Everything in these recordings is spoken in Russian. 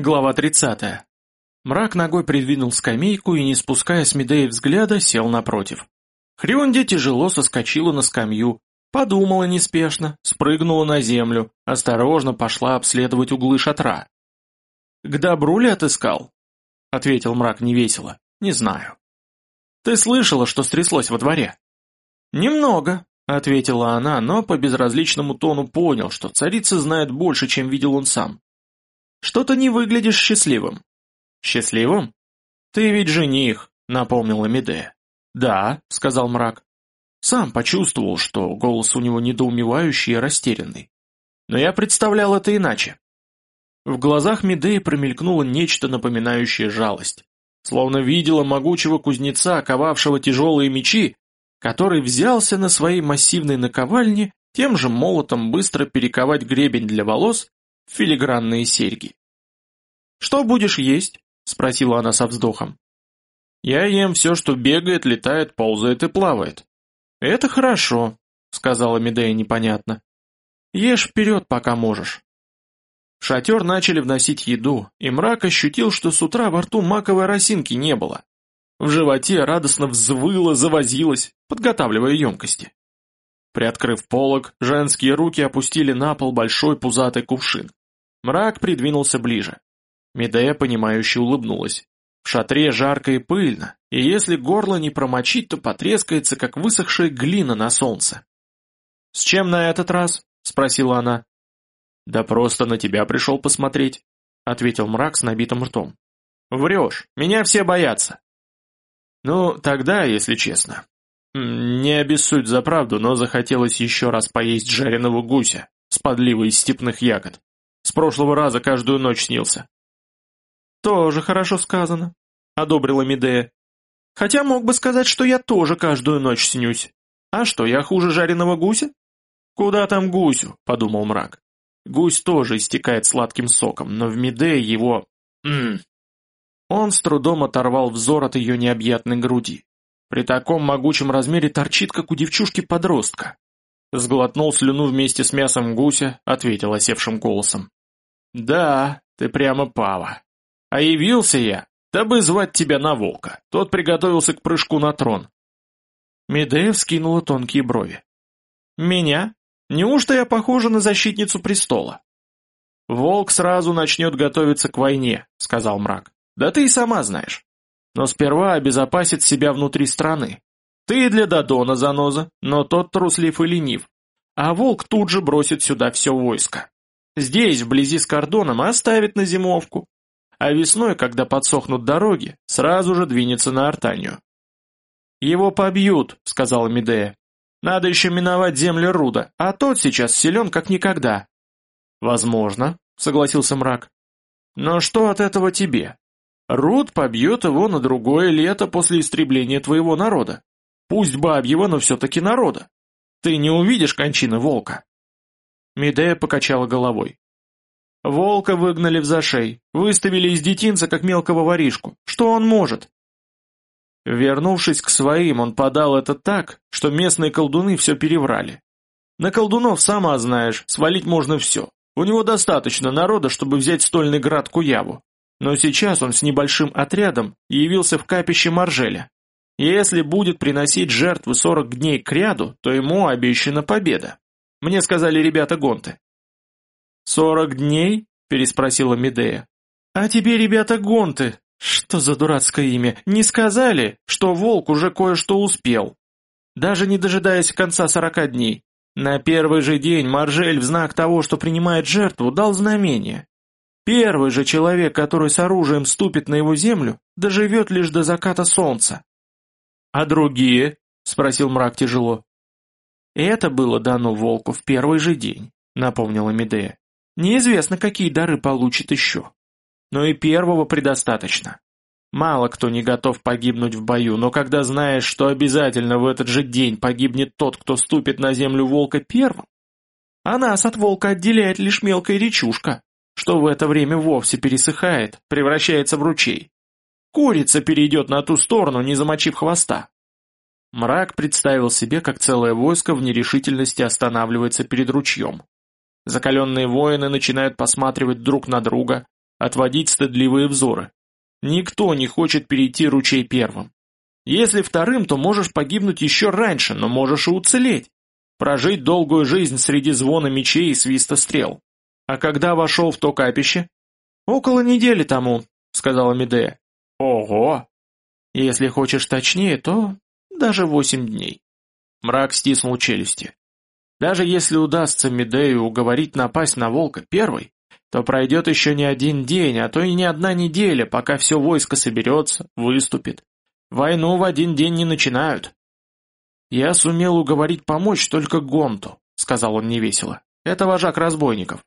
Глава 30. Мрак ногой придвинул скамейку и, не спуская с Медеи взгляда, сел напротив. Хрюнди тяжело соскочила на скамью, подумала неспешно, спрыгнула на землю, осторожно пошла обследовать углы шатра. «К добру ли отыскал?» — ответил мрак невесело. «Не знаю». «Ты слышала, что стряслось во дворе?» «Немного», — ответила она, но по безразличному тону понял, что царица знает больше, чем видел он сам. Что-то не выглядишь счастливым». «Счастливым? Ты ведь жених», — напомнила Медея. «Да», — сказал мрак. Сам почувствовал, что голос у него недоумевающий и растерянный. Но я представлял это иначе. В глазах Медеи промелькнуло нечто напоминающее жалость. Словно видела могучего кузнеца, ковавшего тяжелые мечи, который взялся на своей массивной наковальне тем же молотом быстро перековать гребень для волос филигранные серьги. «Что будешь есть?» — спросила она со вздохом. «Я ем все, что бегает, летает, ползает и плавает». «Это хорошо», — сказала Медея непонятно. «Ешь вперед, пока можешь». В шатер начали вносить еду, и мрак ощутил, что с утра во рту маковой росинки не было. В животе радостно взвыло, завозилось, подготавливая емкости. Приоткрыв полог, женские руки опустили на пол большой пузатый кувшин. Мрак придвинулся ближе. Медея, понимающе улыбнулась. В шатре жарко и пыльно, и если горло не промочить, то потрескается, как высохшая глина на солнце. «С чем на этот раз?» — спросила она. «Да просто на тебя пришел посмотреть», — ответил мрак с набитым ртом. «Врешь, меня все боятся». «Ну, тогда, если честно. Не обессудь за правду, но захотелось еще раз поесть жареного гуся с подливой из степных ягод. С прошлого раза каждую ночь снился». «Тоже хорошо сказано», — одобрила Медея. «Хотя мог бы сказать, что я тоже каждую ночь снюсь. А что, я хуже жареного гуся?» «Куда там гусю?» — подумал мрак. Гусь тоже истекает сладким соком, но в Медее его... М -м. Он с трудом оторвал взор от ее необъятной груди. При таком могучем размере торчит, как у девчушки-подростка. Сглотнул слюну вместе с мясом гуся, ответил осевшим голосом. «Да, ты прямо пава. А явился я, дабы звать тебя на волка. Тот приготовился к прыжку на трон». Медея вскинула тонкие брови. «Меня? Неужто я похожа на защитницу престола?» «Волк сразу начнет готовиться к войне», — сказал мрак. «Да ты и сама знаешь. Но сперва обезопасит себя внутри страны. Ты для Дадона заноза, но тот труслив и ленив. А волк тут же бросит сюда все войско. Здесь, вблизи с кордоном, оставит на зимовку. А весной, когда подсохнут дороги, сразу же двинется на Артанию. «Его побьют», — сказала Медея. «Надо еще миновать земли Руда, а тот сейчас силен как никогда». «Возможно», — согласился мрак. «Но что от этого тебе? Руд побьет его на другое лето после истребления твоего народа. Пусть бабьего, но все-таки народа. Ты не увидишь кончины волка». Медея покачала головой. Волка выгнали в зашей, выставили из детинца, как мелкого воришку. Что он может? Вернувшись к своим, он подал это так, что местные колдуны все переврали. На колдунов, сама знаешь, свалить можно все. У него достаточно народа, чтобы взять стольный град Куяву. Но сейчас он с небольшим отрядом явился в капище Маржеля. Если будет приносить жертвы сорок дней к ряду, то ему обещана победа. Мне сказали ребята Гонты. «Сорок дней?» – переспросила Медея. «А тебе, ребята, Гонты, что за дурацкое имя, не сказали, что волк уже кое-что успел? Даже не дожидаясь конца сорока дней. На первый же день Маржель в знак того, что принимает жертву, дал знамение. Первый же человек, который с оружием ступит на его землю, доживет лишь до заката солнца. «А другие?» – спросил мрак тяжело. «Это было дано волку в первый же день», — напомнила Медея. «Неизвестно, какие дары получит еще. Но и первого предостаточно. Мало кто не готов погибнуть в бою, но когда знаешь, что обязательно в этот же день погибнет тот, кто ступит на землю волка первым, а нас от волка отделяет лишь мелкая речушка, что в это время вовсе пересыхает, превращается в ручей. Курица перейдет на ту сторону, не замочив хвоста. Мрак представил себе, как целое войско в нерешительности останавливается перед ручьем. Закаленные воины начинают посматривать друг на друга, отводить стыдливые взоры. Никто не хочет перейти ручей первым. Если вторым, то можешь погибнуть еще раньше, но можешь и уцелеть. Прожить долгую жизнь среди звона мечей и свиста стрел. А когда вошел в то капище? Около недели тому, сказала Медея. Ого! Если хочешь точнее, то даже восемь дней. Мрак стиснул челюсти. Даже если удастся Медею уговорить напасть на волка первой, то пройдет еще не один день, а то и не одна неделя, пока все войско соберется, выступит. Войну в один день не начинают. «Я сумел уговорить помочь только Гонту», — сказал он невесело. «Это вожак разбойников».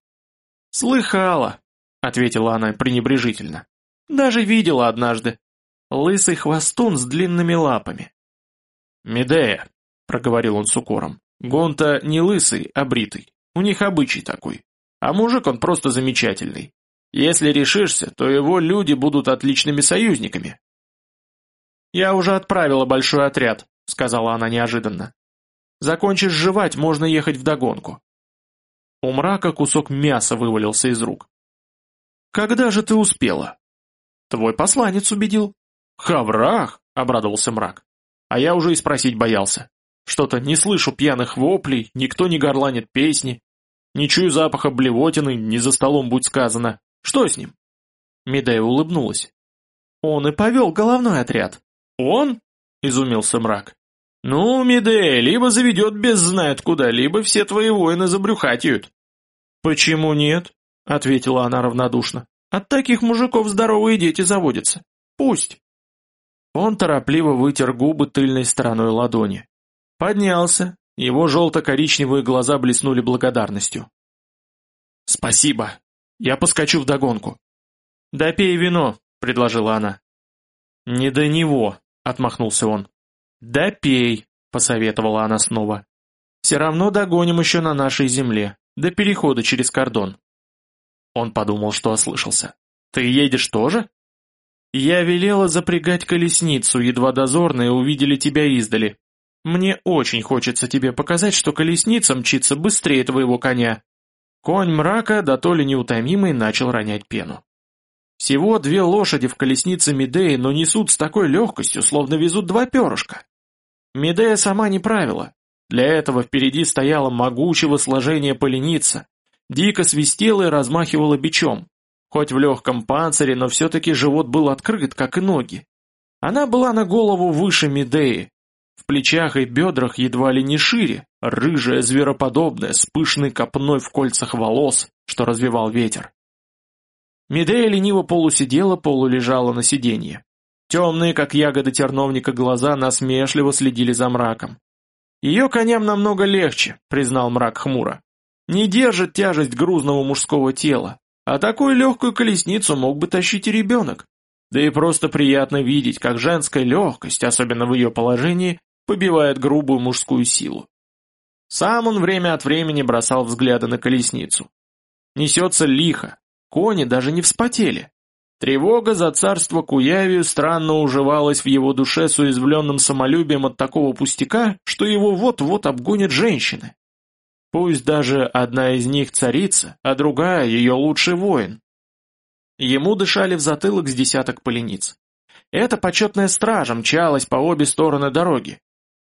«Слыхала», — ответила она пренебрежительно. «Даже видела однажды. Лысый хвостун с длинными лапами». «Медея», — проговорил он с укором. «Гонта не лысый, а бритый. У них обычай такой. А мужик он просто замечательный. Если решишься, то его люди будут отличными союзниками». «Я уже отправила большой отряд», — сказала она неожиданно. «Закончишь жевать, можно ехать вдогонку». У мрака кусок мяса вывалился из рук. «Когда же ты успела?» «Твой посланец убедил». «Хаврах!» — обрадовался мрак. «А я уже и спросить боялся. Что-то не слышу пьяных воплей, никто не горланит песни. Не чую запаха блевотины, не за столом будь сказано. Что с ним?» Медея улыбнулась. «Он и повел головной отряд». «Он?» — изумился мрак. «Ну, Медея, либо заведет без знает куда, либо все твои воины забрюхатят». «Почему нет?» — ответила она равнодушно. «От таких мужиков здоровые дети заводятся. Пусть». Он торопливо вытер губы тыльной стороной ладони. Поднялся, его желто-коричневые глаза блеснули благодарностью. «Спасибо. Я поскочу вдогонку». «Допей вино», — предложила она. «Не до него», — отмахнулся он. «Допей», — посоветовала она снова. «Все равно догоним еще на нашей земле, до перехода через кордон». Он подумал, что ослышался. «Ты едешь тоже?» «Я велела запрягать колесницу, едва дозорные увидели тебя издали. Мне очень хочется тебе показать, что колесница мчится быстрее твоего коня». Конь мрака, да то ли неутомимый, начал ронять пену. Всего две лошади в колеснице Медеи, но несут с такой легкостью, словно везут два перышка. Медея сама не правила. Для этого впереди стояла могучего сложения поленица, дико свистела и размахивала бичом. Хоть в легком панцире, но все-таки живот был открыт, как и ноги. Она была на голову выше Медеи, в плечах и бедрах едва ли не шире, рыжая, звероподобная, с пышной копной в кольцах волос, что развивал ветер. Медея лениво полусидела, полулежала на сиденье. Темные, как ягоды терновника, глаза насмешливо следили за мраком. «Ее коням намного легче», — признал мрак хмуро. «Не держит тяжесть грузного мужского тела, а такую легкую колесницу мог бы тащить и ребенок. Да и просто приятно видеть, как женская легкость, особенно в ее положении, побивает грубую мужскую силу. Сам он время от времени бросал взгляды на колесницу. Несется лихо, кони даже не вспотели. Тревога за царство Куявию странно уживалась в его душе с уязвленным самолюбием от такого пустяка, что его вот-вот обгонят женщины. Пусть даже одна из них царица, а другая ее лучший воин. Ему дышали в затылок с десяток полениц. Эта почетная стража мчалась по обе стороны дороги.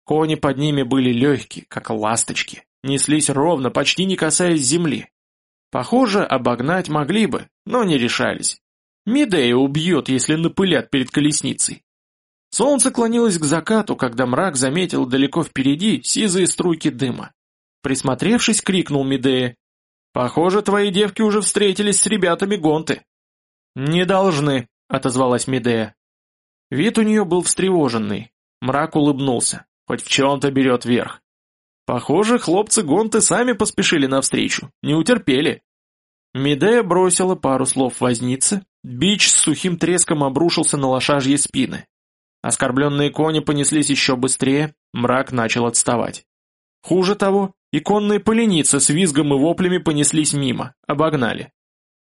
Кони под ними были легкие, как ласточки, неслись ровно, почти не касаясь земли. Похоже, обогнать могли бы, но не решались. Медея убьет, если напылят перед колесницей. Солнце клонилось к закату, когда мрак заметил далеко впереди сизые струйки дыма. Присмотревшись, крикнул Медея. «Похоже, твои девки уже встретились с ребятами Гонты». «Не должны», — отозвалась Медея. Вид у нее был встревоженный. Мрак улыбнулся, хоть в чем-то берет верх. Похоже, хлопцы Гонты сами поспешили навстречу, не утерпели. Медея бросила пару слов вознице, бич с сухим треском обрушился на лошажьи спины. Оскорбленные кони понеслись еще быстрее, мрак начал отставать. Хуже того, иконные поленицы с визгом и воплями понеслись мимо, обогнали.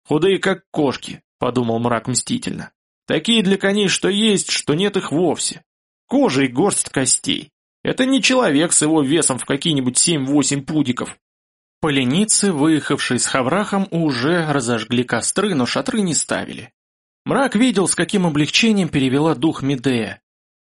«Худые как кошки», — подумал мрак мстительно. «Такие для коней, что есть, что нет их вовсе. Кожа и горсть костей. Это не человек с его весом в какие-нибудь семь-восемь пудиков. Поленицы, выехавшие с Хаврахом, уже разожгли костры, но шатры не ставили. Мрак видел, с каким облегчением перевела дух Медея.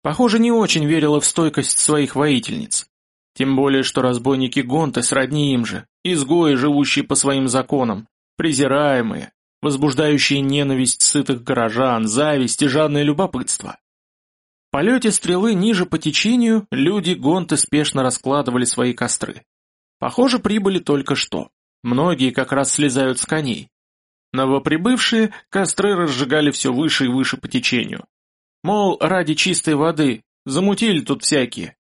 Похоже, не очень верила в стойкость своих воительниц. Тем более, что разбойники Гонты сродни им же, изгои, живущие по своим законам, презираемые, возбуждающие ненависть сытых горожан, зависть и жадное любопытство. В полете стрелы ниже по течению люди Гонты спешно раскладывали свои костры. Похоже, прибыли только что. Многие как раз слезают с коней. Новоприбывшие костры разжигали все выше и выше по течению. Мол, ради чистой воды, замутили тут всякие.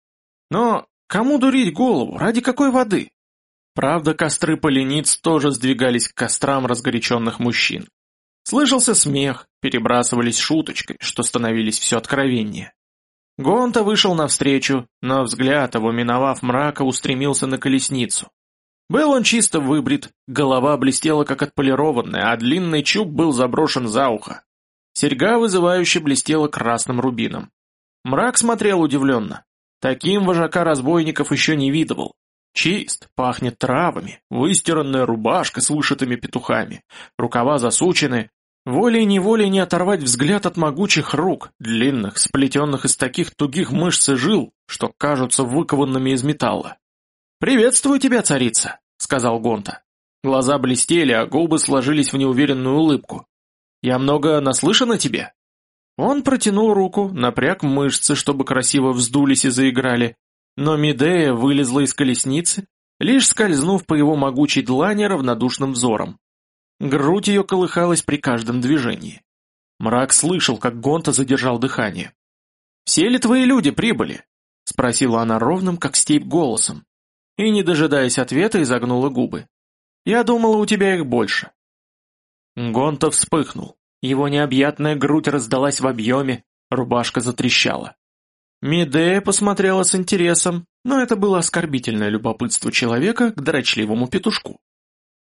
Но кому дурить голову, ради какой воды? Правда, костры полениц тоже сдвигались к кострам разгоряченных мужчин. Слышался смех, перебрасывались шуточкой, что становились все откровеннее. Гонта вышел навстречу, но взгляд его, миновав мрака, устремился на колесницу. Был он чисто выбрит, голова блестела как отполированная, а длинный чуб был заброшен за ухо. Серьга вызывающе блестела красным рубином. Мрак смотрел удивленно. Таким вожака разбойников еще не видывал. Чист, пахнет травами, выстиранная рубашка с вышитыми петухами, рукава засучены, Волей-неволей не оторвать взгляд от могучих рук, длинных, сплетенных из таких тугих мышц и жил, что кажутся выкованными из металла. «Приветствую тебя, царица», — сказал Гонта. Глаза блестели, а губы сложились в неуверенную улыбку. «Я много наслышан о тебе?» Он протянул руку, напряг мышцы, чтобы красиво вздулись и заиграли, но Медея вылезла из колесницы, лишь скользнув по его могучей длани равнодушным взором. Грудь ее колыхалась при каждом движении. Мрак слышал, как Гонта задержал дыхание. «Все ли твои люди прибыли?» — спросила она ровным, как степь, голосом. И, не дожидаясь ответа, изогнула губы. «Я думала, у тебя их больше». Гонта вспыхнул. Его необъятная грудь раздалась в объеме, рубашка затрещала. Медея посмотрела с интересом, но это было оскорбительное любопытство человека к дрочливому петушку.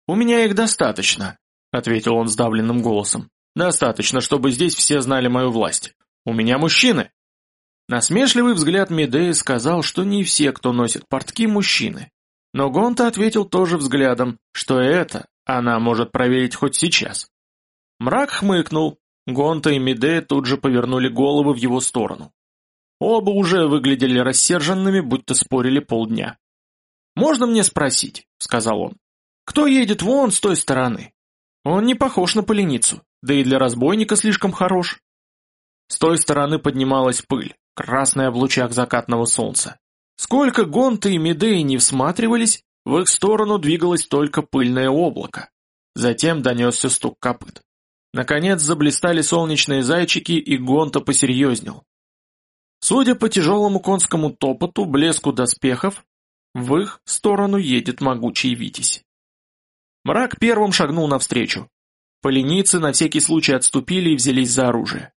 «У меня их достаточно», ответил он сдавленным голосом. «Достаточно, чтобы здесь все знали мою власть. У меня мужчины». Насмешливый взгляд Медеи сказал, что не все, кто носит портки, мужчины. Но Гонта ответил тоже взглядом, что это она может проверить хоть сейчас. Мрак хмыкнул, Гонта и Медея тут же повернули головы в его сторону. Оба уже выглядели рассерженными, будто спорили полдня. «Можно мне спросить?» — сказал он. «Кто едет вон с той стороны? Он не похож на поленицу, да и для разбойника слишком хорош. С той стороны поднималась пыль, красная в лучах закатного солнца. Сколько гонты и медеи не всматривались, в их сторону двигалось только пыльное облако. Затем донесся стук копыт. Наконец заблистали солнечные зайчики, и Гонта посерьезнел. Судя по тяжелому конскому топоту, блеску доспехов, в их сторону едет могучий Витязь. Мрак первым шагнул навстречу. Поленицы на всякий случай отступили и взялись за оружие.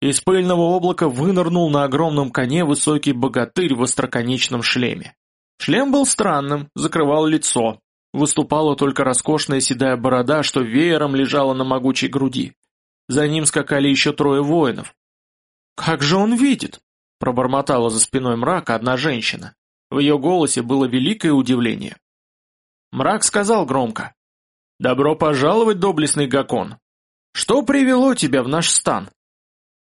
Из пыльного облака вынырнул на огромном коне высокий богатырь в остроконечном шлеме. Шлем был странным, закрывал лицо. Выступала только роскошная седая борода, что веером лежала на могучей груди. За ним скакали еще трое воинов. «Как же он видит?» – пробормотала за спиной мрака одна женщина. В ее голосе было великое удивление. Мрак сказал громко. «Добро пожаловать, доблестный Гакон! Что привело тебя в наш стан?»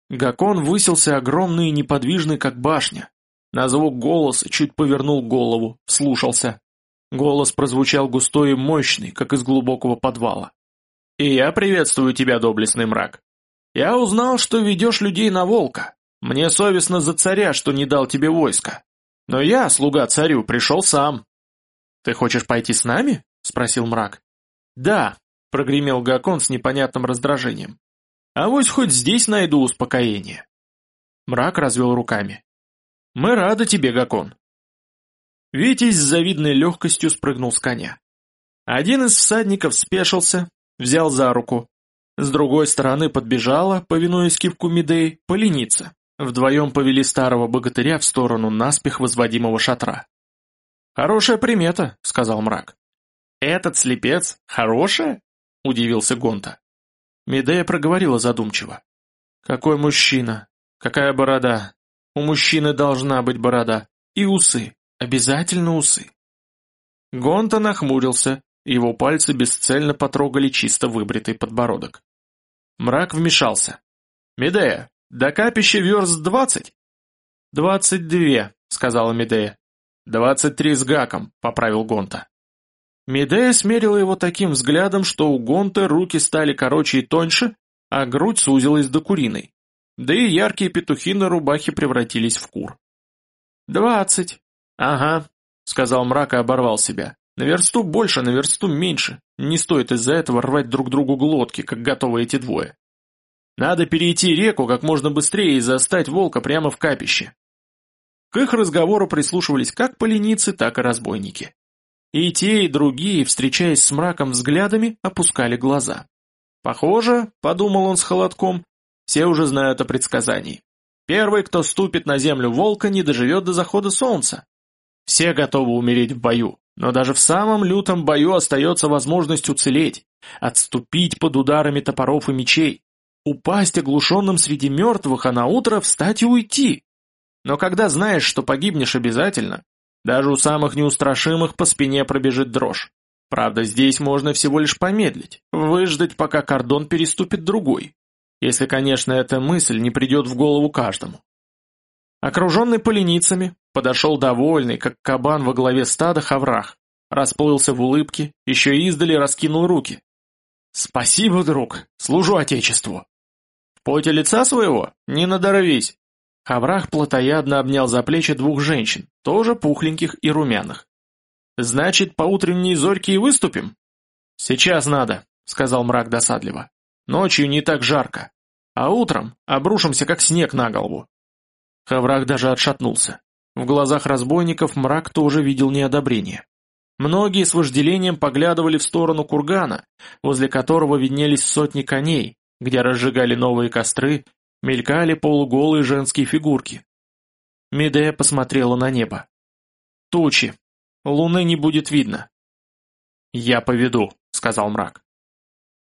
Гакон высился огромный и неподвижный, как башня. На звук голоса чуть повернул голову, слушался. Голос прозвучал густой и мощный, как из глубокого подвала. «И я приветствую тебя, доблестный мрак. Я узнал, что ведешь людей на волка. Мне совестно за царя, что не дал тебе войска. Но я, слуга царю, пришел сам». «Ты хочешь пойти с нами?» — спросил мрак. «Да», — прогремел Гакон с непонятным раздражением. «А вот хоть здесь найду успокоение». Мрак развел руками. «Мы рады тебе, Гакон». Витязь с завидной легкостью спрыгнул с коня. Один из всадников спешился, взял за руку. С другой стороны подбежала, повинуясь кивку Медей, поленица. Вдвоем повели старого богатыря в сторону наспех возводимого шатра. «Хорошая примета», — сказал мрак. «Этот слепец хорошая?» — удивился Гонта. Медея проговорила задумчиво. «Какой мужчина? Какая борода? У мужчины должна быть борода. И усы. Обязательно усы». Гонта нахмурился, его пальцы бесцельно потрогали чисто выбритый подбородок. Мрак вмешался. «Медея, до капища верст двадцать?» «Двадцать две», — сказала Медея. «Двадцать три с гаком», — поправил Гонта. Медея смерила его таким взглядом, что у Гонта руки стали короче и тоньше, а грудь сузилась до куриной. Да и яркие петухи на рубахе превратились в кур. «Двадцать». «Ага», — сказал мрак и оборвал себя. «На версту больше, на версту меньше. Не стоит из-за этого рвать друг другу глотки, как готовы эти двое. Надо перейти реку как можно быстрее и застать волка прямо в капище». К их разговору прислушивались как поленицы, так и разбойники. И те, и другие, встречаясь с мраком взглядами, опускали глаза. Похоже, подумал он с холодком, все уже знают о предсказании. Первый, кто ступит на землю волка, не доживет до захода солнца. Все готовы умереть в бою, но даже в самом лютом бою остается возможность уцелеть, отступить под ударами топоров и мечей, упасть оглушенным среди мертвых, а на утро встать и уйти. Но когда знаешь, что погибнешь обязательно, даже у самых неустрашимых по спине пробежит дрожь. Правда, здесь можно всего лишь помедлить, выждать, пока кордон переступит другой. Если, конечно, эта мысль не придет в голову каждому. Окруженный поленицами, подошел довольный, как кабан во главе стада хаврах, расплылся в улыбке, еще издали раскинул руки. «Спасибо, друг, служу Отечеству!» «В поте лица своего? Не надоровись!» Хаврах плотоядно обнял за плечи двух женщин, тоже пухленьких и румяных. «Значит, по утренней зорьке и выступим?» «Сейчас надо», — сказал мрак досадливо. «Ночью не так жарко, а утром обрушимся, как снег на голову». Хаврах даже отшатнулся. В глазах разбойников мрак тоже видел неодобрение. Многие с вожделением поглядывали в сторону кургана, возле которого виднелись сотни коней, где разжигали новые костры, мелькали полуголые женские фигурки. Медея посмотрела на небо. «Тучи. Луны не будет видно. «Я поведу», — сказал мрак.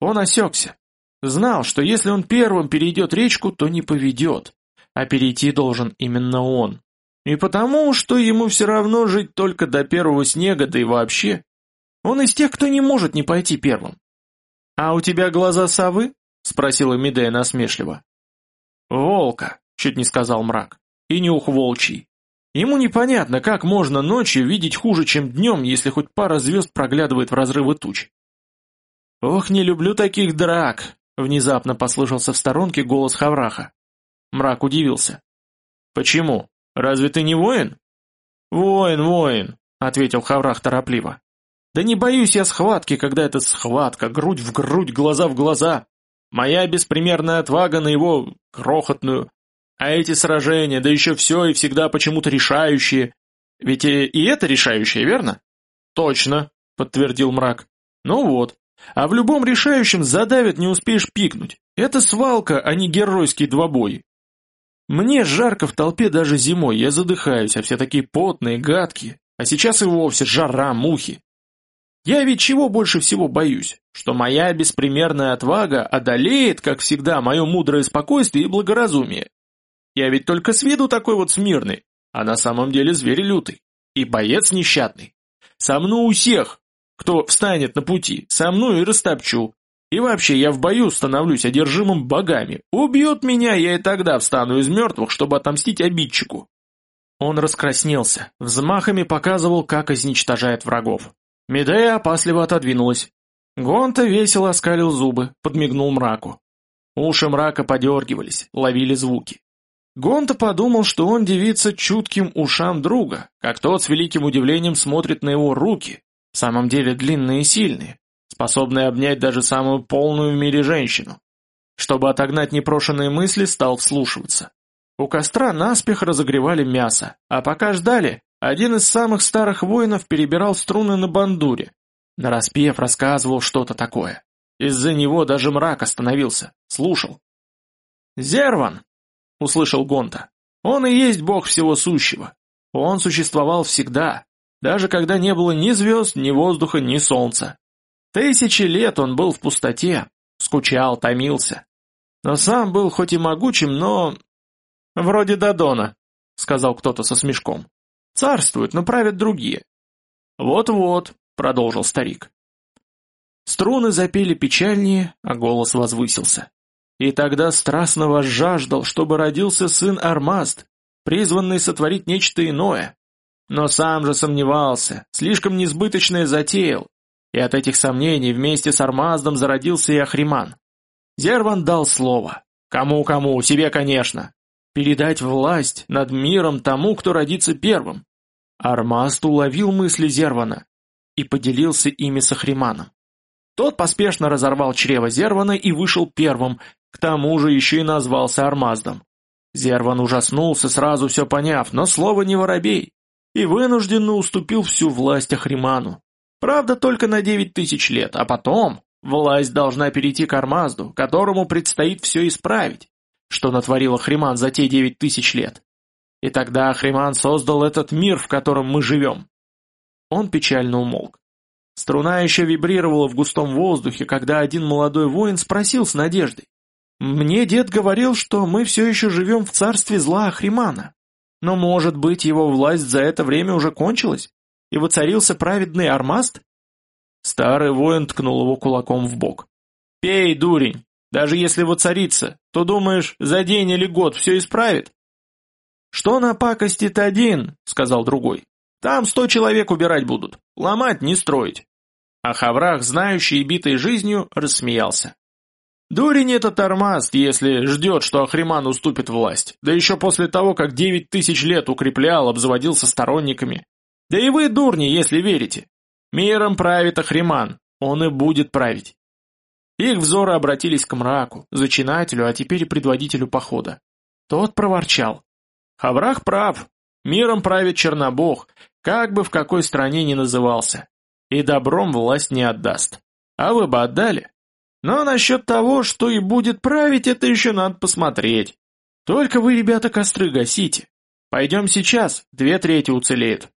Он осекся. Знал, что если он первым перейдет речку, то не поведет, а перейти должен именно он. И потому, что ему все равно жить только до первого снега, да и вообще. Он из тех, кто не может не пойти первым. «А у тебя глаза совы?» — спросила Медея насмешливо. «Волка», — чуть не сказал мрак, — «и нюх волчий. Ему непонятно, как можно ночью видеть хуже, чем днем, если хоть пара звезд проглядывает в разрывы туч. «Ох, не люблю таких драк!» — внезапно послышался в сторонке голос Хавраха. Мрак удивился. «Почему? Разве ты не воин?» «Воин, воин!» — ответил Хаврах торопливо. «Да не боюсь я схватки, когда это схватка, грудь в грудь, глаза в глаза. Моя беспримерная отвага на его крохотную, а эти сражения, да еще все и всегда почему-то решающие. Ведь и, и это решающее, верно? Точно, подтвердил мрак. Ну вот. А в любом решающем задавят не успеешь пикнуть. Это свалка, а не геройский двобой. Мне жарко в толпе даже зимой, я задыхаюсь, а все такие потные, гадкие. А сейчас и вовсе жара, мухи. Я ведь чего больше всего боюсь? Что моя беспримерная отвага одолеет, как всегда, мое мудрое спокойствие и благоразумие. Я ведь только с виду такой вот смирный, а на самом деле зверь лютый. И боец нещадный. Со мной у всех, кто встанет на пути, со мной и растопчу. И вообще я в бою становлюсь одержимым богами. Убьют меня, я и тогда встану из мертвых, чтобы отомстить обидчику. Он раскраснелся, взмахами показывал, как изничтожает врагов. Медея опасливо отодвинулась. Гонта весело оскалил зубы, подмигнул мраку. Уши мрака подергивались, ловили звуки. Гонта подумал, что он девица чутким ушам друга, как тот с великим удивлением смотрит на его руки, в самом деле длинные и сильные, способные обнять даже самую полную в мире женщину. Чтобы отогнать непрошенные мысли, стал вслушиваться. У костра наспех разогревали мясо, а пока ждали, один из самых старых воинов перебирал струны на бандуре. Нараспев рассказывал что-то такое. Из-за него даже мрак остановился, слушал. «Зерван!» — услышал Гонта. «Он и есть бог всего сущего. Он существовал всегда, даже когда не было ни звезд, ни воздуха, ни солнца. Тысячи лет он был в пустоте, скучал, томился. Но сам был хоть и могучим, но... Вроде Дадона, — сказал кто-то со смешком. Царствуют, но правят другие. Вот-вот, — продолжил старик. Струны запели печальнее, а голос возвысился. И тогда страстно возжаждал, чтобы родился сын Армаст, призванный сотворить нечто иное. Но сам же сомневался, слишком несбыточное затеял, и от этих сомнений вместе с Армаздом зародился и Ахриман. Зерван дал слово. Кому-кому, себе, конечно. Передать власть над миром тому, кто родится первым. Армаст уловил мысли Зервана и поделился ими с Ахриманом. Тот поспешно разорвал чрево Зервана и вышел первым, к тому же еще и назвался Армаздом. Зерван ужаснулся, сразу все поняв, но слово не воробей, и вынужденно уступил всю власть Ахриману. Правда, только на девять тысяч лет, а потом власть должна перейти к Армазду, которому предстоит все исправить, что натворил Ахриман за те девять тысяч лет. И тогда Ахриман создал этот мир, в котором мы живем. Он печально умолк. Струна еще вибрировала в густом воздухе, когда один молодой воин спросил с надеждой. «Мне дед говорил, что мы все еще живем в царстве зла Ахримана. Но, может быть, его власть за это время уже кончилась? И воцарился праведный Армаст?» Старый воин ткнул его кулаком в бок. «Пей, дурень! Даже если воцарится, то, думаешь, за день или год все исправит?» «Что напакостит один?» — сказал другой. «Там сто человек убирать будут. Ломать, не строить». А Хаврах, знающий и битый жизнью, рассмеялся. Дурень этот Армаст, если ждет, что Ахриман уступит власть, да еще после того, как девять тысяч лет укреплял, обзаводился сторонниками. Да и вы дурни, если верите. Миром правит Ахриман, он и будет править. Их взоры обратились к мраку, зачинателю, а теперь и предводителю похода. Тот проворчал. Хаврах прав, миром правит Чернобог, как бы в какой стране ни назывался. И добром власть не отдаст. А вы бы отдали? Но насчет того, что и будет править, это еще надо посмотреть. Только вы, ребята, костры гасите. Пойдем сейчас, две трети уцелеют.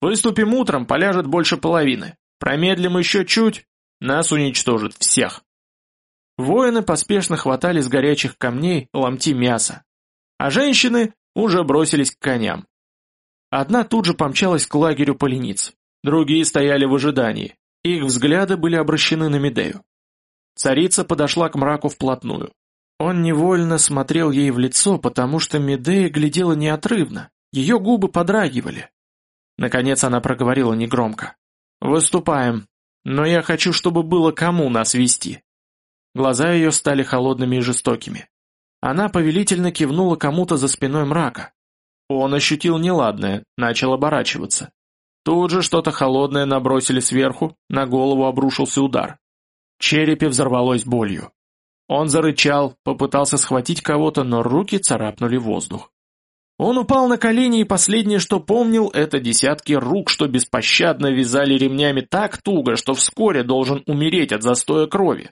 Выступим утром, поляжет больше половины. Промедлим еще чуть, нас уничтожат всех. Воины поспешно хватали с горячих камней ломти мяса, а женщины уже бросились к коням. Одна тут же помчалась к лагерю полениц, другие стояли в ожидании, их взгляды были обращены на Медею. Царица подошла к мраку вплотную. Он невольно смотрел ей в лицо, потому что Медея глядела неотрывно, ее губы подрагивали, Наконец она проговорила негромко. «Выступаем, но я хочу, чтобы было кому нас вести». Глаза ее стали холодными и жестокими. Она повелительно кивнула кому-то за спиной мрака. Он ощутил неладное, начал оборачиваться. Тут же что-то холодное набросили сверху, на голову обрушился удар. Черепе взорвалось болью. Он зарычал, попытался схватить кого-то, но руки царапнули воздух. Он упал на колени, и последнее, что помнил, это десятки рук, что беспощадно вязали ремнями так туго, что вскоре должен умереть от застоя крови.